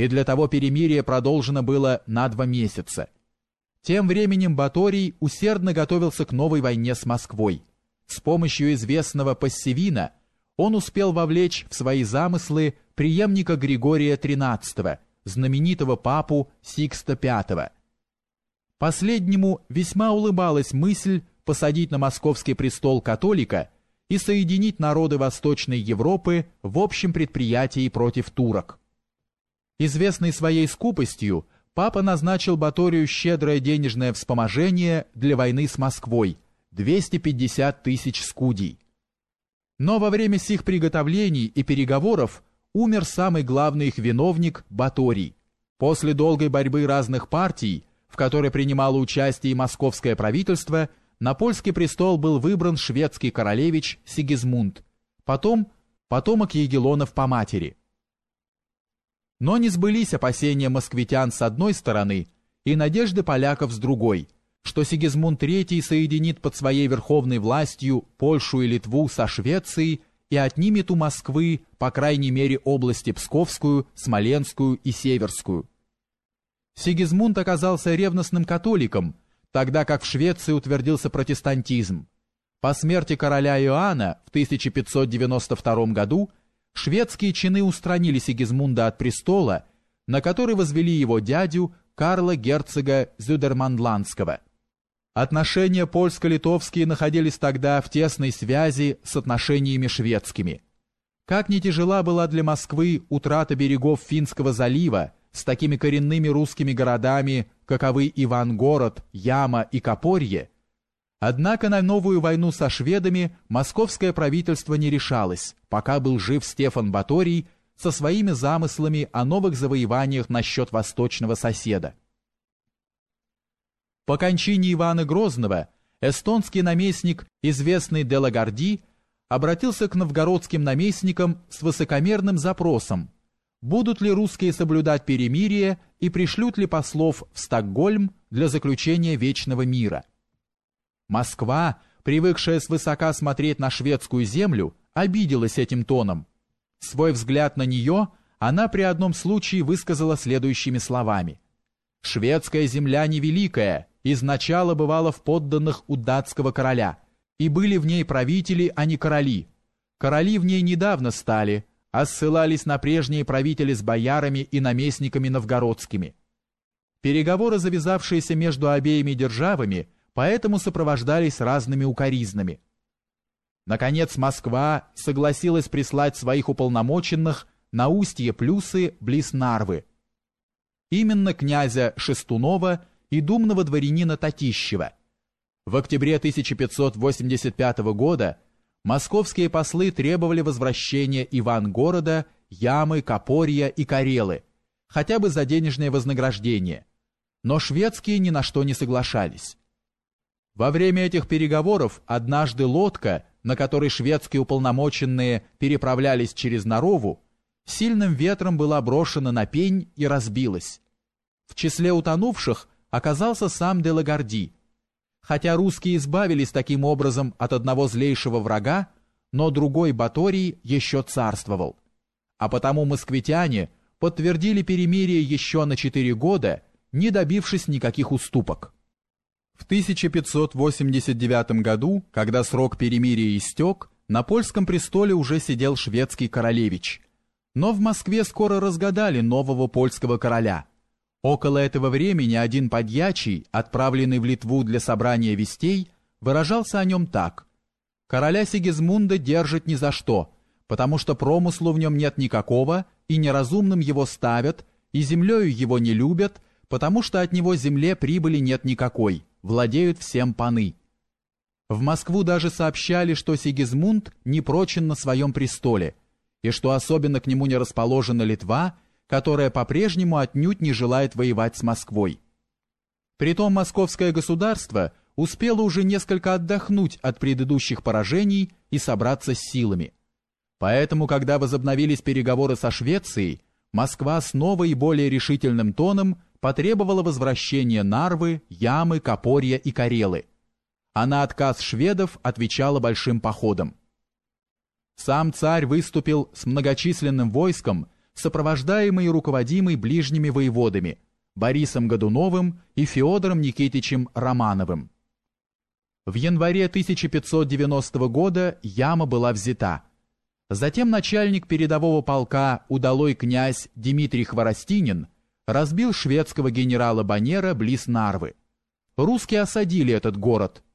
и для того перемирие продолжено было на два месяца. Тем временем Баторий усердно готовился к новой войне с Москвой. С помощью известного Пассивина он успел вовлечь в свои замыслы преемника Григория XIII, знаменитого папу Сикста V. Последнему весьма улыбалась мысль посадить на московский престол католика и соединить народы Восточной Европы в общем предприятии против турок. Известный своей скупостью, папа назначил Баторию щедрое денежное вспоможение для войны с Москвой – 250 тысяч скудий. Но во время сих приготовлений и переговоров умер самый главный их виновник Баторий. После долгой борьбы разных партий, в которой принимало участие и московское правительство, на польский престол был выбран шведский королевич Сигизмунд, потом потомок Егелонов по матери. Но не сбылись опасения москвитян с одной стороны и надежды поляков с другой, что Сигизмунд III соединит под своей верховной властью Польшу и Литву со Швецией и отнимет у Москвы, по крайней мере, области Псковскую, Смоленскую и Северскую. Сигизмунд оказался ревностным католиком, тогда как в Швеции утвердился протестантизм. По смерти короля Иоанна в 1592 году шведские чины устранили Сигизмунда от престола, на который возвели его дядю Карла герцога Зюдерманландского. Отношения польско-литовские находились тогда в тесной связи с отношениями шведскими. Как не тяжела была для Москвы утрата берегов Финского залива с такими коренными русскими городами, каковы Ивангород, Яма и Копорье, однако на новую войну со шведами московское правительство не решалось, пока был жив Стефан Баторий со своими замыслами о новых завоеваниях насчет восточного соседа. По кончине Ивана Грозного эстонский наместник, известный Делагарди, обратился к новгородским наместникам с высокомерным запросом, будут ли русские соблюдать перемирие и пришлют ли послов в Стокгольм для заключения вечного мира. Москва, привыкшая свысока смотреть на шведскую землю, обиделась этим тоном. Свой взгляд на нее она при одном случае высказала следующими словами. «Шведская земля невеликая, изначало бывала в подданных у датского короля, и были в ней правители, а не короли. Короли в ней недавно стали, а ссылались на прежние правители с боярами и наместниками новгородскими. Переговоры, завязавшиеся между обеими державами, поэтому сопровождались разными укоризнами. Наконец Москва согласилась прислать своих уполномоченных на устье Плюсы близ Нарвы. Именно князя Шестунова и думного дворянина Татищева. В октябре 1585 года московские послы требовали возвращения Ивангорода, Ямы, Копорья и Карелы, хотя бы за денежное вознаграждение, но шведские ни на что не соглашались. Во время этих переговоров однажды лодка, на которой шведские уполномоченные переправлялись через Нарову, сильным ветром была брошена на пень и разбилась. В числе утонувших оказался сам Делагарди. Хотя русские избавились таким образом от одного злейшего врага, но другой Баторий еще царствовал. А потому москвитяне подтвердили перемирие еще на четыре года, не добившись никаких уступок. В 1589 году, когда срок перемирия истек, на польском престоле уже сидел шведский королевич. Но в Москве скоро разгадали нового польского короля – Около этого времени один подьячий, отправленный в Литву для собрания вестей, выражался о нем так. «Короля Сигизмунда держит ни за что, потому что промыслу в нем нет никакого, и неразумным его ставят, и землею его не любят, потому что от него земле прибыли нет никакой, владеют всем паны». В Москву даже сообщали, что Сигизмунд не прочен на своем престоле, и что особенно к нему не расположена Литва – которая по-прежнему отнюдь не желает воевать с Москвой. Притом московское государство успело уже несколько отдохнуть от предыдущих поражений и собраться с силами. Поэтому, когда возобновились переговоры со Швецией, Москва с новой и более решительным тоном потребовала возвращения Нарвы, Ямы, Копорья и Карелы, а на отказ шведов отвечала большим походом. Сам царь выступил с многочисленным войском сопровождаемый и руководимый ближними воеводами Борисом Годуновым и Федором Никитичем Романовым. В январе 1590 года яма была взята. Затем начальник передового полка удалой князь Дмитрий Хворостинин разбил шведского генерала Банера близ Нарвы. Русские осадили этот город –